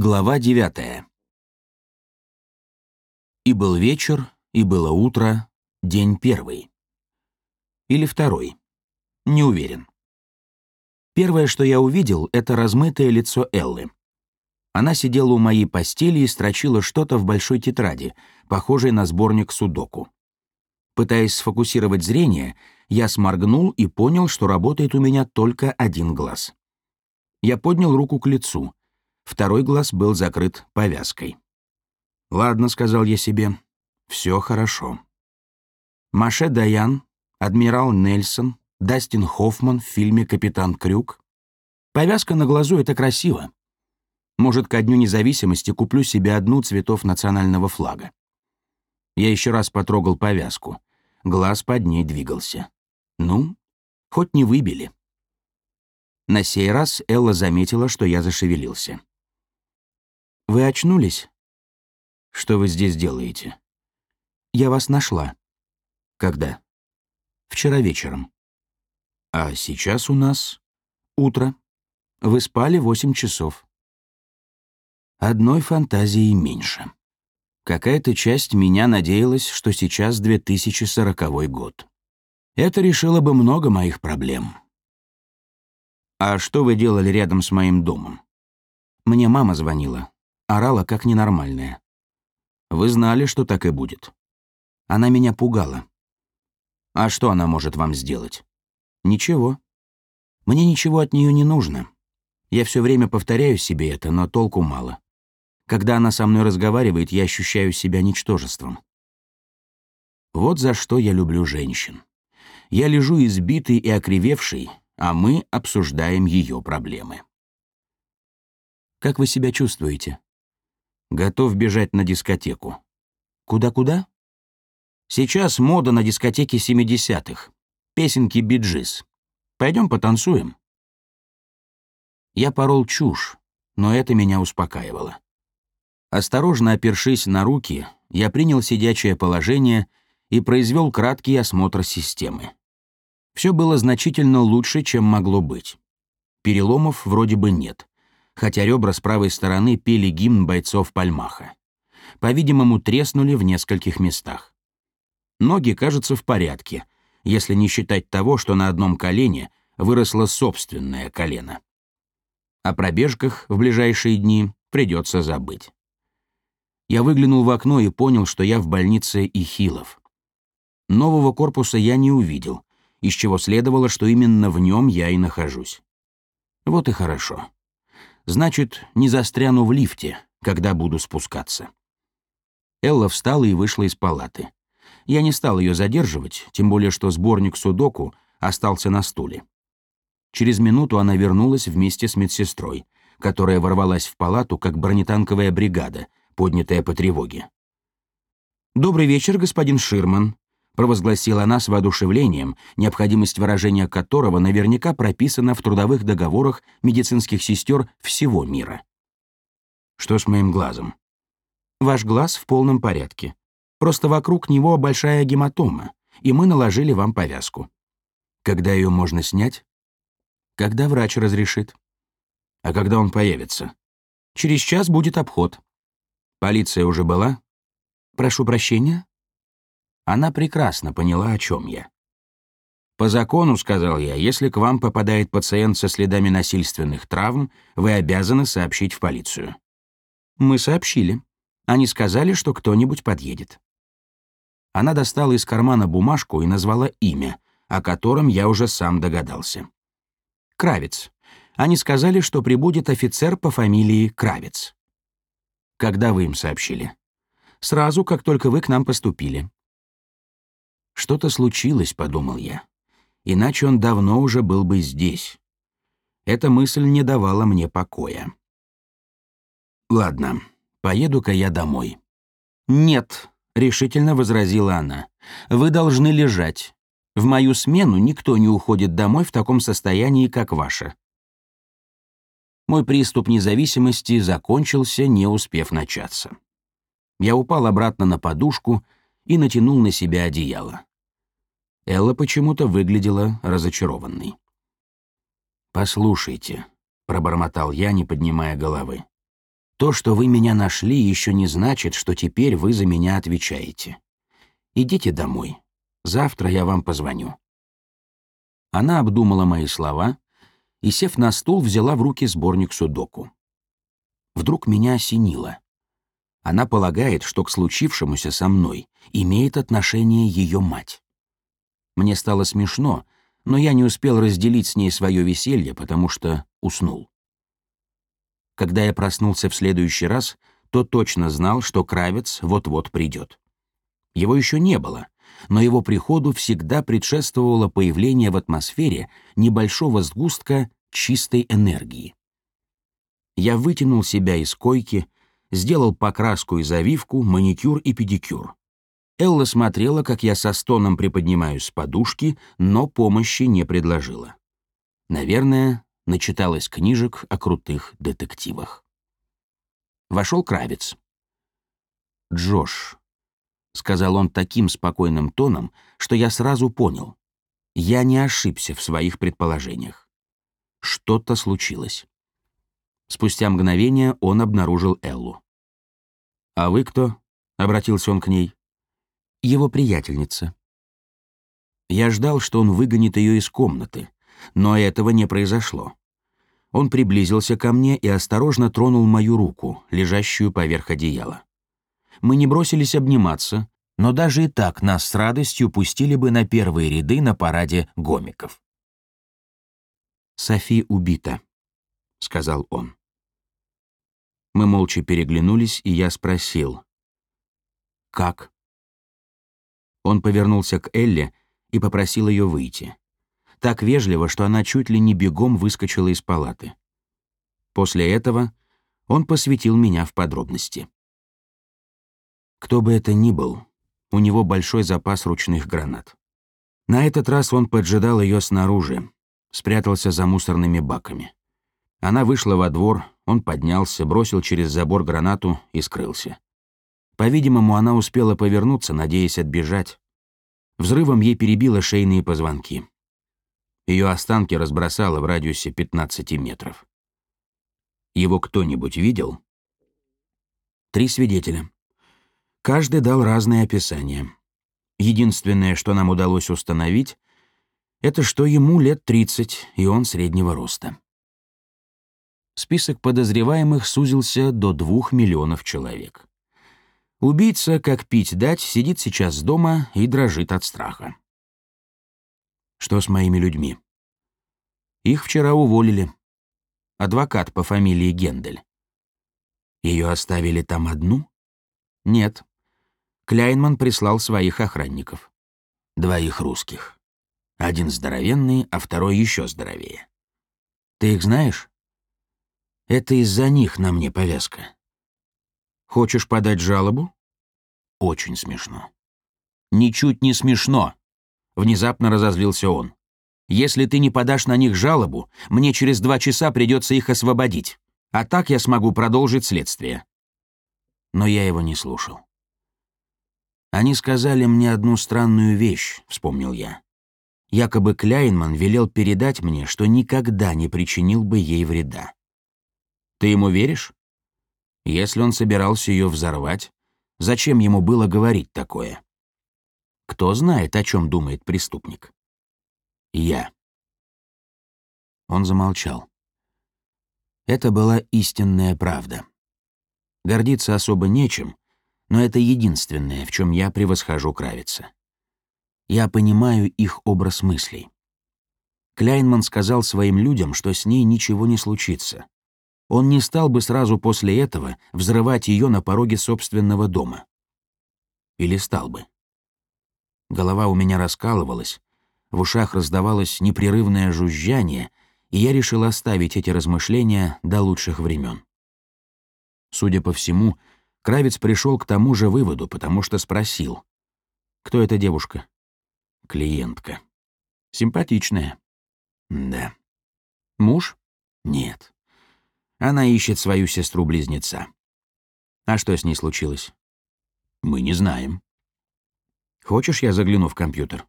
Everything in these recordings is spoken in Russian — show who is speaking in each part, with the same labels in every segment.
Speaker 1: Глава девятая. И был вечер, и было утро, день первый. Или второй. Не уверен. Первое, что я увидел, это размытое лицо Эллы. Она сидела у моей постели и строчила что-то в большой тетради, похожей на сборник судоку. Пытаясь сфокусировать зрение, я сморгнул и понял, что работает у меня только один глаз. Я поднял руку к лицу — Второй глаз был закрыт повязкой. «Ладно», — сказал я себе, — «все хорошо». Маше Даян, адмирал Нельсон, Дастин Хоффман в фильме «Капитан Крюк». Повязка на глазу — это красиво. Может, ко Дню независимости куплю себе одну цветов национального флага. Я еще раз потрогал повязку. Глаз под ней двигался. Ну, хоть не выбили. На сей раз Элла заметила, что я зашевелился. «Вы очнулись?» «Что вы здесь делаете?» «Я вас нашла». «Когда?» «Вчера вечером». «А сейчас у нас...» «Утро. Вы спали восемь часов». Одной фантазии меньше. Какая-то часть меня надеялась, что сейчас 2040 год. Это решило бы много моих проблем. «А что вы делали рядом с моим домом?» Мне мама звонила орала как ненормальная. Вы знали, что так и будет. Она меня пугала. А что она может вам сделать? Ничего. Мне ничего от нее не нужно. Я все время повторяю себе это, но толку мало. Когда она со мной разговаривает, я ощущаю себя ничтожеством. Вот за что я люблю женщин. Я лежу избитый и окривевший, а мы обсуждаем ее проблемы. Как вы себя чувствуете? Готов бежать на дискотеку. Куда-куда? Сейчас мода на дискотеке 70-х. Песенки биджис. Пойдем потанцуем. Я порол чушь, но это меня успокаивало. Осторожно опершись на руки, я принял сидячее положение и произвел краткий осмотр системы. Все было значительно лучше, чем могло быть. Переломов вроде бы нет хотя ребра с правой стороны пели гимн бойцов Пальмаха. По-видимому, треснули в нескольких местах. Ноги, кажется, в порядке, если не считать того, что на одном колене выросло собственное колено. О пробежках в ближайшие дни придется забыть. Я выглянул в окно и понял, что я в больнице Ихилов. Нового корпуса я не увидел, из чего следовало, что именно в нем я и нахожусь. Вот и хорошо. Значит, не застряну в лифте, когда буду спускаться. Элла встала и вышла из палаты. Я не стал ее задерживать, тем более что сборник судоку остался на стуле. Через минуту она вернулась вместе с медсестрой, которая ворвалась в палату, как бронетанковая бригада, поднятая по тревоге. «Добрый вечер, господин Ширман», провозгласила она с воодушевлением, необходимость выражения которого наверняка прописана в трудовых договорах медицинских сестер всего мира. Что с моим глазом? Ваш глаз в полном порядке. Просто вокруг него большая гематома, и мы наложили вам повязку. Когда ее можно снять? Когда врач разрешит. А когда он появится? Через час будет обход. Полиция уже была? Прошу прощения? Она прекрасно поняла, о чем я. «По закону, — сказал я, — если к вам попадает пациент со следами насильственных травм, вы обязаны сообщить в полицию». «Мы сообщили. Они сказали, что кто-нибудь подъедет». Она достала из кармана бумажку и назвала имя, о котором я уже сам догадался. «Кравец. Они сказали, что прибудет офицер по фамилии Кравец». «Когда вы им сообщили?» «Сразу, как только вы к нам поступили. Что-то случилось, подумал я. Иначе он давно уже был бы здесь. Эта мысль не давала мне покоя. Ладно, поеду-ка я домой. Нет, решительно возразила она. Вы должны лежать. В мою смену никто не уходит домой в таком состоянии, как ваше. Мой приступ независимости закончился, не успев начаться. Я упал обратно на подушку и натянул на себя одеяло. Элла почему-то выглядела разочарованной. «Послушайте», — пробормотал я, не поднимая головы. То, что вы меня нашли, еще не значит, что теперь вы за меня отвечаете. Идите домой. Завтра я вам позвоню». Она обдумала мои слова и, сев на стул, взяла в руки сборник судоку. Вдруг меня осенило. Она полагает, что к случившемуся со мной имеет отношение ее мать. Мне стало смешно, но я не успел разделить с ней свое веселье, потому что уснул. Когда я проснулся в следующий раз, то точно знал, что Кравец вот-вот придет. Его еще не было, но его приходу всегда предшествовало появление в атмосфере небольшого сгустка чистой энергии. Я вытянул себя из койки, сделал покраску и завивку, маникюр и педикюр. Элла смотрела, как я со стоном приподнимаюсь с подушки, но помощи не предложила. Наверное, начиталась книжек о крутых детективах. Вошел Кравец. «Джош», — сказал он таким спокойным тоном, что я сразу понял. Я не ошибся в своих предположениях. Что-то случилось. Спустя мгновение он обнаружил Эллу. «А вы кто?» — обратился он к ней. «Его приятельница». Я ждал, что он выгонит ее из комнаты, но этого не произошло. Он приблизился ко мне и осторожно тронул мою руку, лежащую поверх одеяла. Мы не бросились обниматься, но даже и так нас с радостью пустили бы на первые ряды на параде гомиков. «Софи убита», — сказал он. Мы молча переглянулись, и я спросил. «Как?» Он повернулся к Элле и попросил ее выйти. Так вежливо, что она чуть ли не бегом выскочила из палаты. После этого он посвятил меня в подробности. Кто бы это ни был, у него большой запас ручных гранат. На этот раз он поджидал ее снаружи, спрятался за мусорными баками. Она вышла во двор, он поднялся, бросил через забор гранату и скрылся. По-видимому, она успела повернуться, надеясь отбежать. Взрывом ей перебило шейные позвонки. Ее останки разбросало в радиусе 15 метров. Его кто-нибудь видел? Три свидетеля. Каждый дал разные описания. Единственное, что нам удалось установить, это что ему лет 30, и он среднего роста список подозреваемых сузился до двух миллионов человек. Убийца, как пить дать, сидит сейчас дома и дрожит от страха. Что с моими людьми? Их вчера уволили. Адвокат по фамилии Гендель. Ее оставили там одну? Нет. Кляйнман прислал своих охранников. Двоих русских. Один здоровенный, а второй еще здоровее. Ты их знаешь? Это из-за них на мне повязка. Хочешь подать жалобу? Очень смешно. Ничуть не смешно. Внезапно разозлился он. Если ты не подашь на них жалобу, мне через два часа придется их освободить. А так я смогу продолжить следствие. Но я его не слушал. Они сказали мне одну странную вещь, вспомнил я. Якобы Кляйнман велел передать мне, что никогда не причинил бы ей вреда. Ты ему веришь? Если он собирался ее взорвать, зачем ему было говорить такое? Кто знает, о чем думает преступник? Я. Он замолчал. Это была истинная правда. Гордиться особо нечем, но это единственное, в чем я превосхожу Кравица. Я понимаю их образ мыслей. Кляйнман сказал своим людям, что с ней ничего не случится, он не стал бы сразу после этого взрывать ее на пороге собственного дома. Или стал бы. Голова у меня раскалывалась, в ушах раздавалось непрерывное жужжание, и я решил оставить эти размышления до лучших времен. Судя по всему, Кравец пришел к тому же выводу, потому что спросил. «Кто эта девушка?» «Клиентка». «Симпатичная». «Да». «Муж?» «Нет». Она ищет свою сестру-близнеца. А что с ней случилось? Мы не знаем. Хочешь, я загляну в компьютер?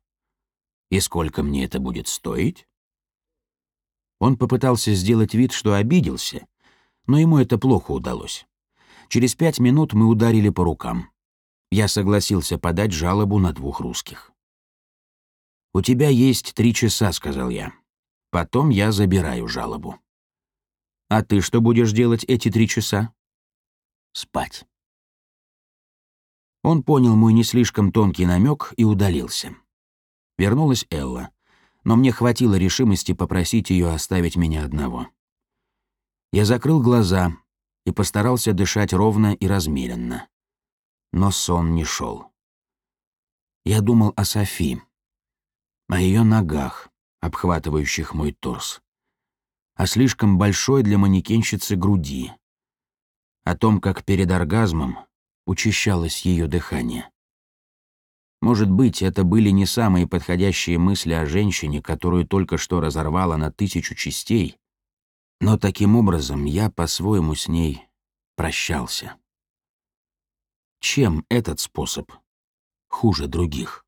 Speaker 1: И сколько мне это будет стоить? Он попытался сделать вид, что обиделся, но ему это плохо удалось. Через пять минут мы ударили по рукам. Я согласился подать жалобу на двух русских. «У тебя есть три часа», — сказал я. «Потом я забираю жалобу». «А ты что будешь делать эти три часа?» «Спать». Он понял мой не слишком тонкий намек и удалился. Вернулась Элла, но мне хватило решимости попросить ее оставить меня одного. Я закрыл глаза и постарался дышать ровно и размеренно. Но сон не шел. Я думал о Софи, о ее ногах, обхватывающих мой торс, о слишком большой для манекенщицы груди, о том, как перед оргазмом учащалось ее дыхание. Может быть, это были не самые подходящие мысли о женщине, которую только что разорвала на тысячу частей, но таким образом я по-своему с ней прощался. Чем этот способ хуже других?